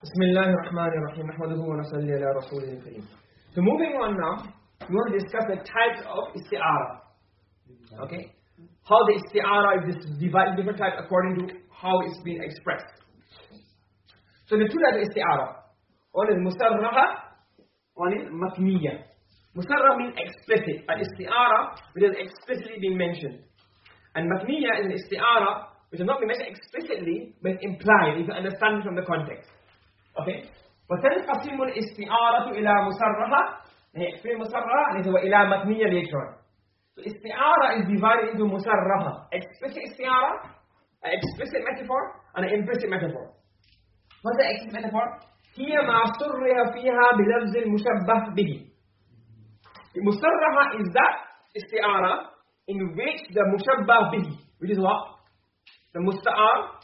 Bismillahirrahmanirrahim. Ahmaduhu wa nasalli ala rasulil kareem. So moving on now, we want to discuss the types of isti'ara. Okay? How the isti'ara is divided different types according to how it's been expressed. So the two types of isti'ara. One is musarraha, one is makniya. Musarrah means explicit, but isti'ara which has explicitly been mentioned. And makniya is an isti'ara which has not been mentioned explicitly, but implied, if you understand from the context. Okay? وتنقسم الاستعارة إلى مصرحة في مصرحة and إلى مبنية later on. So is divided into musarraha. Explicit an explicit metaphor, and an implicit metaphor. What's the explicit metaphor? هي ما صرح فيها بلفظ المشبه به. Musarraha is that isti'ara in which the mushabbah bihi, which is what? The musta'ar,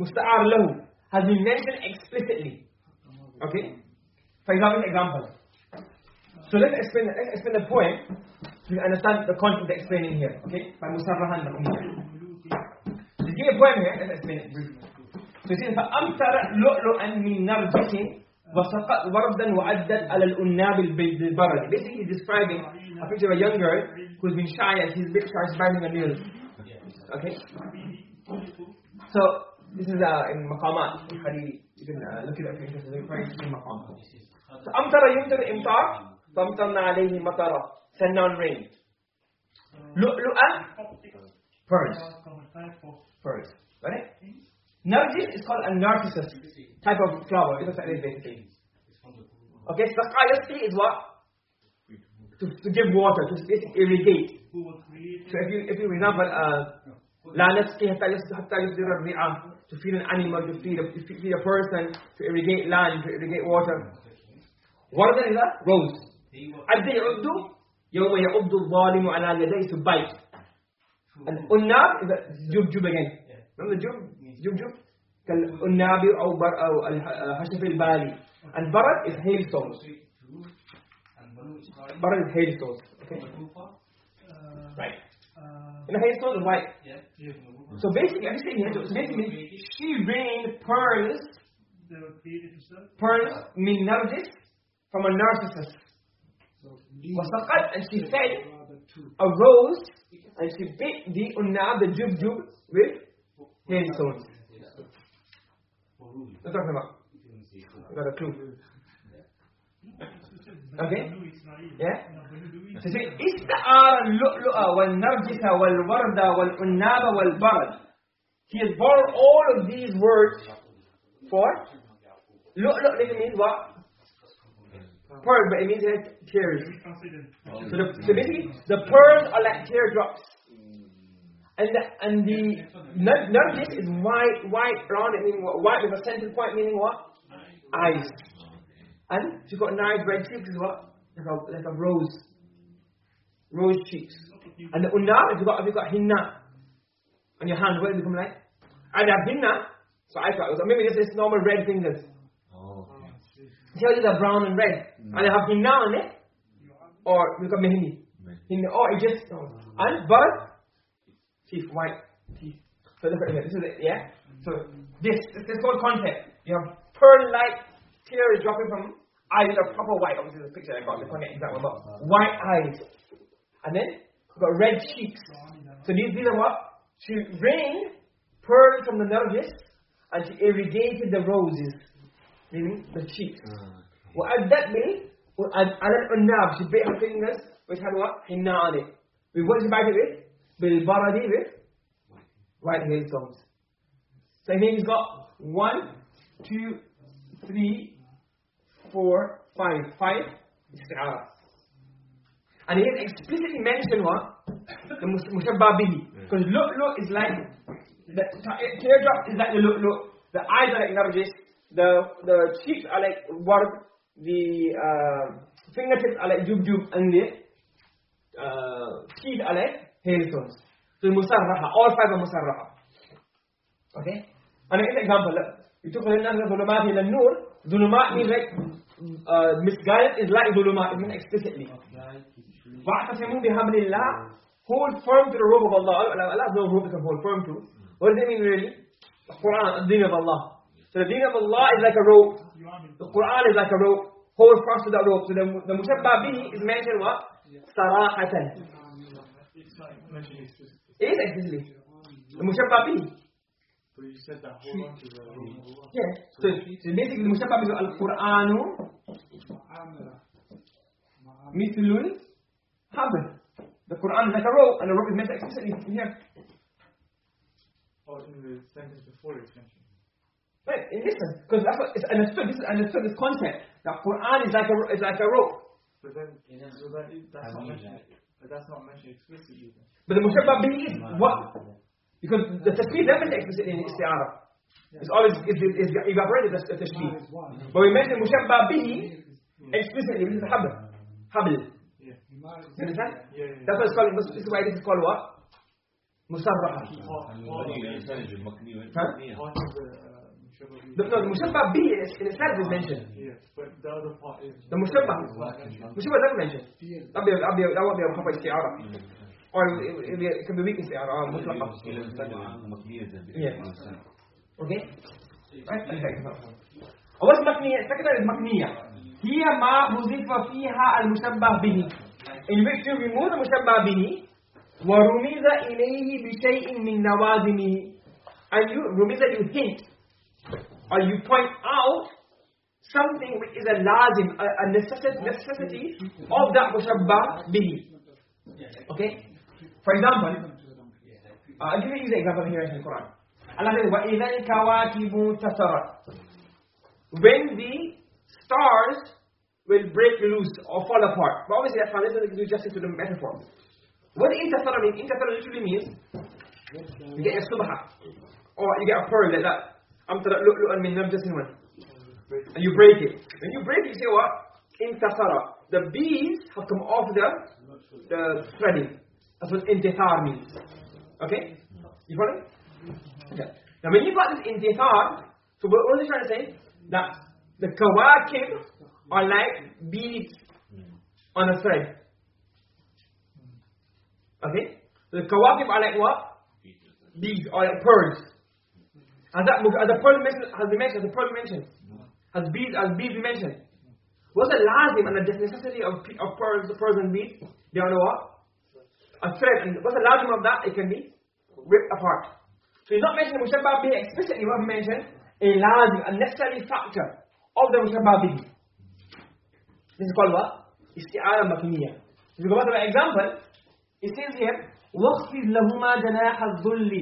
musta'ar lahu, has been mentioned explicitly. Okay? For example, example. So let's explain, let's explain the poem to understand the concept of explaining here. Okay? By Musarrahan So give a poem here, let's explain it briefly. So it says, فَأَمْتَرَ لُؤْلُؤًا مِنْ نَرْجِسٍ وَسَقَتْ وَرْدًا وَعَدَّتْ عَلَى الْأُنَّابِ الْبَرَدِ Basically he's describing a picture of a young girl who's been shy and she's a bit shy, she's biting her nails. Okay? So, this is uh, in Maqamat, Hariri. You can uh, look it up if you're interested. It's very interesting Maqam. So, أمطر يمطر إمطار فأمطرنا عليه مطرا send down rain. لؤلؤة pearls. Pearls. Right? Nargis is called a narcissus type of flower. It looks like this basically. Okay, Saqayasti is what? To, to give water, to basically irrigate. So if you, if you, for example, uh, لا نسقي حتى حتى يصدر الرعاء to feed an animal, to feed a, to feed a person, to irrigate land, to irrigate water. What is that? Rose. عد يعد يوم يعض الظالم على يديه to bite. And unnab is a jub again. Remember the jub? Jub jub? كالأناب أو بر أو الحشف البالي. And barat is hailstones. Barat is hailstones. Okay. Right. You know hailstones is white. So basically, I'm saying here, so basically, she rained pearls, pearls, min nargis, from a narcissus. وسقط, and she fed a rose, and she bit the unnab, the jub jub, with hailstones. What are talking about? You got a clue. Okay? Yeah? So say, Ista'ara al-lu'lu'a wal-narjisa wal-warda wal-unnaba wal-barad. He has borrowed all of these words for lu'lu' literally means what? Pearl, but it means like tears. Oh, so, the, so basically, the pearls are like teardrops. And the, and the narjis is white, white, brown. it means what? White with a central point, meaning what? Eyes. And she's got nice red cheeks as well. Like a, like a rose. Rose cheeks. And the unnab, if you've got, if you've got hinna on your hand, what does it become like? And have hinna, so I thought, so maybe this is normal red fingers. Oh, okay. See how these are brown and red? Mm. And they have hinna on it? Or you've got mehndi. Hinna, or it just, and but, teeth, white teeth. So look at here, this is it, yeah? So this, this is called context. You have pearl-like tears dropping from eyes that are proper white. Obviously, the picture I got, the context exact one, but white eyes. And then, you've got red cheeks. So these, these are what? She rained pearls from the nervous, and she irrigated the roses, meaning the cheeks. وأدت بال على العناب she bit her fingers which had what? Hinna on it. With what she bite it with? بالبردي with white hailstones. So here he's got one, two, three, Four, five, five. 5, and he explicitly mentioned what? The mushabba bihi. Because look is like, the teardrop is like the look, look. The eyes are like narjis. The, the cheeks are like ward. The uh, fingertips are like jub-jub. And the uh, teeth are like hailstones. So musarraha. All five are musarraha. Okay? And an example. يتوقع للناس ظلمات إلى النور ظلمات means like uh, misguided is like ظلمات. It means explicitly. واعتصموا بحبل الله hold firm to the rope of Allah Allah has no rope to hold firm to what does it mean really The Quran, the deen of Allah. So the deen of Allah is like a rope. The Quran is like a rope. Hold fast to that rope. So the, the mushabbah bihi is mentioned what? Sarahatan. It's like mentioned explicitly. It is explicitly. The mushabbah bihi. But you said that hold on to the rule. Yeah. So, so basically the mushabbah bihi al-Quranu mithlul habl. The Quran is like a rope and the rope is mentioned explicitly in here. Oh, or in the sentence before it's mentioned. Right, listen, because that's what it's understood. This is understood. This concept that Quran is like a is like a rope, But then, so that is, that's not mentioned. But that's not mentioned explicitly. But the mushabbah bihi is what? Because the tashbih never mentioned explicitly in isti'ara. It's always it's, it's evaporated the, the tashbih. But we mentioned mushabbah bihi explicitly, which is habl, habl. Yeah. You understand? Yeah, yeah. That's what it's called. This is why this is called what? Musarraha. Part, part, of, Huh? part of the uh, mushabbah The, no, the mushabbah bihi is in itself is mentioned. Yeah, but the other part is. The mushabbah. is not mentioned. Mushabbah never mentioned. That'll be, that'll be, that won't be a proper isti'ara. Or it, it, it, can be weak isti'ara mutlaqa. Yeah. Okay? Right? And what's makniya? Second one is makniya. هي ما حذف فيها المشبه به in which you remove the مشبه به ورمز إليه بشيء من نوازمه and you رمز you hint or you point out something which is a lazim a, a necessity, necessity of that مشبه به okay for example uh, I'll give you an example here in the Quran Allah says وَإِذَا الْكَوَاكِبُ تَسَرَتْ when the stars will break loose or fall apart. But obviously that translation doesn't do justice to the metaphor. What intasara means? Intasara literally means you get a subha or you get a pearl like that. Amtara lu'lu'an min namjasin one. And you break it. When you break it, you say what? Intasara. The beads have come off the the threading. That's what intithar means. Okay? You follow? Okay. Now when you got this intithar, so we're only trying to say? That the kawakib are like beads on a thread. Okay? The kawakib are like what? Beads or like pearls. Has that as the pearl mentioned has been mentioned, the pearl mentioned. Has beads as beads mentioned. What's the lazim and the necessity of, of pearls, pearls and beads? They are what? a thread, and what's the large of that? It can be ripped apart. So he's not mentioning Mushabbah bihi explicitly, but mentioned a large, a necessary factor of the Mushabbah bihi. This is called what? Isti'ara makniya. If you go back to an example, it says here, وَخْفِذْ لَهُمَا جَنَاحَ الظُّلِّ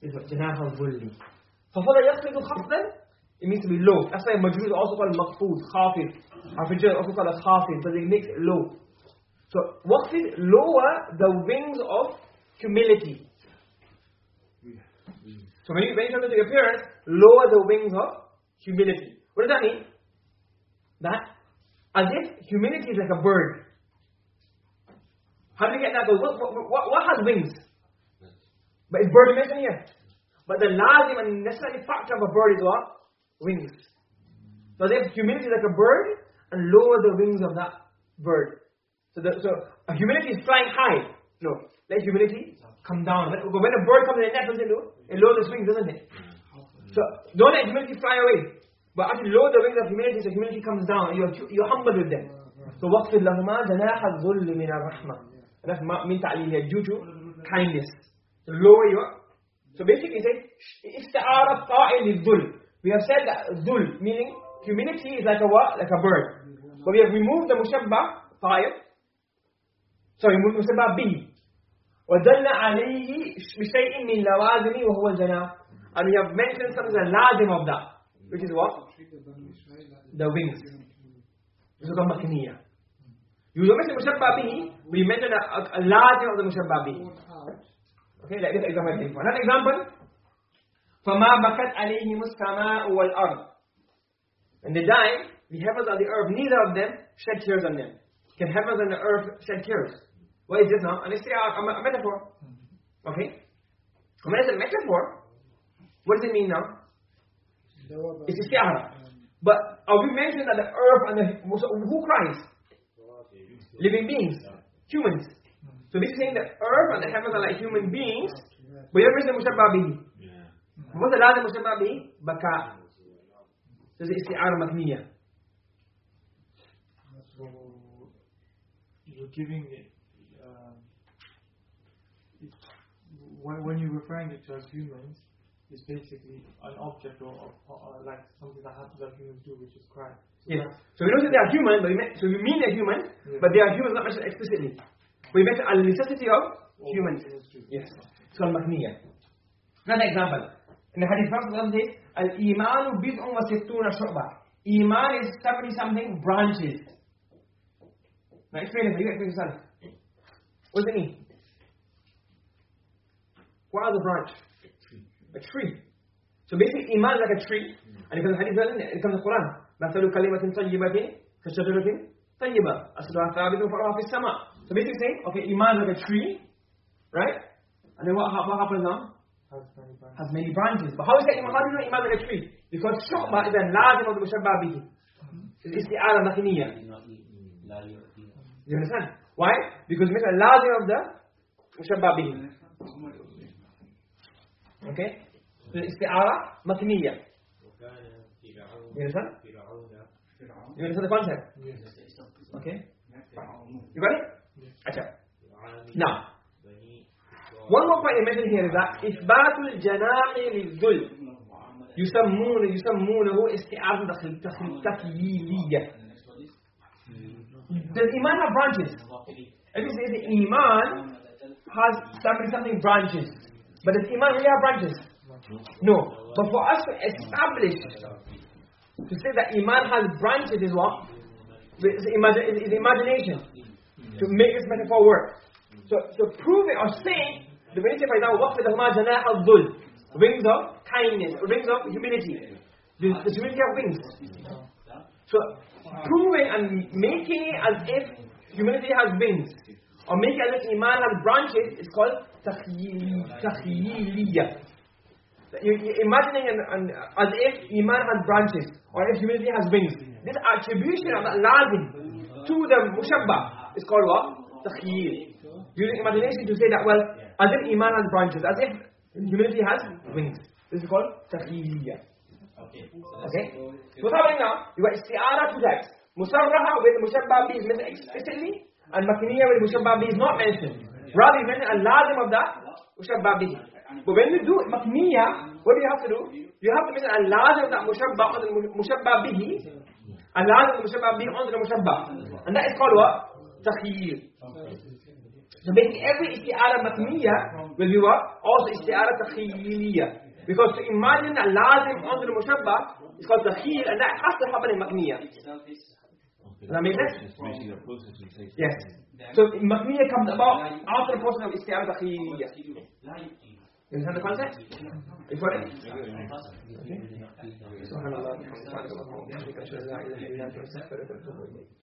This is what جَنَاحَ الظُّلِّ فَفَضَ يَخْفِذُ خَفْضًا it means to be low. That's why Majrur is also called Maqfood, Khafid. Al-Fijr is also called a Khafid, but it makes it low. So, waqfid, lower the wings of humility. So when you, when you come to your parents, lower the wings of humility. What does that mean? That as if humility is like a bird. How do you get that? What, what, what, has wings? But it's bird mentioned here. But the lazim and necessary factor of a bird is what? Wings. So if humility is like a bird and lower the wings of that bird. So, the, so a humility is flying high. No. Let humility come down. When when a bird comes in the net, what does it do? It lowers its wings, doesn't it? So don't let humility fly away. But actually lower the wings of humility so humility comes down. You're, you're humble with them. So وَقْفِرْ لَهُمَا جَنَاحَ الظُّلِّ مِنَ الرَّحْمَةِ That's ma- min ta'lim here, due to kindness. So lower your... So basically say, isti'ara ta'il dhul. We have said that dhul, meaning humility is like a what? Like a bird. But we have removed the mushabbah, ta'il. Removed mushabbah bihi. ودل عليه بشيء من لوازم وهو الجناح and we have mentioned some of the lazim of that which is what? the wings this is called makniya you don't mention mushabba bihi we mention a, a, lazim of the mushabba bihi okay like this example another example فما بكت عليهم السماء والأرض and they die the heavens and the earth neither of them shed tears on them can heavens and the earth shed tears What is it now? And I say, a, a metaphor. Okay? And when it's a metaphor, what does it mean now? It's isti'ara. But are we mentioning that the earth and the, who cries? Living beings, humans. So this is saying the earth and the heavens are like human beings. But you're missing mushabba bihi. What's the last mushabba bihi? Baka. So it's isti'ara makniya. You're giving it. when, when you're referring it to as humans, it's basically an object or, or, or like something that happens that humans do, which is crime. So yes. So we don't say they are human, but we mean, so we mean they're human, yeah. but they are humans not mentioned explicitly. We mention a necessity of or humans. Yes. So al makniya. Another example. In the hadith Prophet says, al imanu bid'un wa sittuna shu'ba. Iman is seventy something branches. Now explain it. You explain yourself. What does it mean? What are the branch? A tree. So basically, Iman is like a tree. And it comes in hadith, it comes in the Quran. مثل كلمة طيبة كشجرة طيبة أصلها ثابت وفرعها في السماء. So basically saying, okay, Iman is like a tree, right? And then what, hap- what happens now? Has many branches. Has many branches. But how is that Iman? How do you know Iman is like a tree? Because شعبة is a لازم of the مشبه به. It's استعارة مكنية. You understand? Why? Because it's a لازم of the مشبه به. Okay? So استعارة مكنية. You understand? You understand the concept? Okay? You got it? Okay. Now, one more point I mentioned here is that إثبات الجناح للذل يسمون يسمونه استعارة تخ- تخ- تخييلية. Does Iman have branches? If you say the Iman has something something branches, but does Iman really have branches? No. But for us to establish, to say that Iman has branches is what? It's, imagine, it's imagination. To make this metaphor work. So, to prove it or say, the when you say, for example, وَخْفِدَهُمَا جَنَاحَ الظُّلْ Wings of kindness, wings of humility. The, the humility have wings. So, proving and making it as if humility has wings, or make an iman and branches It's called takhiyiliya. You're imagining an, an, as if iman has branches, or if humility has wings. This attribution of that lazim to the mushabba is called what? Takhiyil. Using imagination to say that, well, as if iman has branches, as if humility has wings. This is called takhiyiliya. Okay. okay. So what's happening now? You got isti'ara to types. Musarraha with mushabba bihi explicitly and makniya with mushabba B is not mentioned. Rather, mention a lazim of that mushabba. But when you do makniya, what do you have to do? You have to mention a lazim of that mushabba on the mu- mushabba bihi, a lazim of the mushabba B on the mushabba. And that is called what? Takhyir. So basically every isti'ara makniya will be what? Also isti'ara takhiyiliya. Because to imagine a lazim on the mushabba is called takhiyil and that has to happen in makniya. Does that make sense? Yes. So comes about after the process of isti'ara takhyiliya. You understand the concept? You got it? Okay.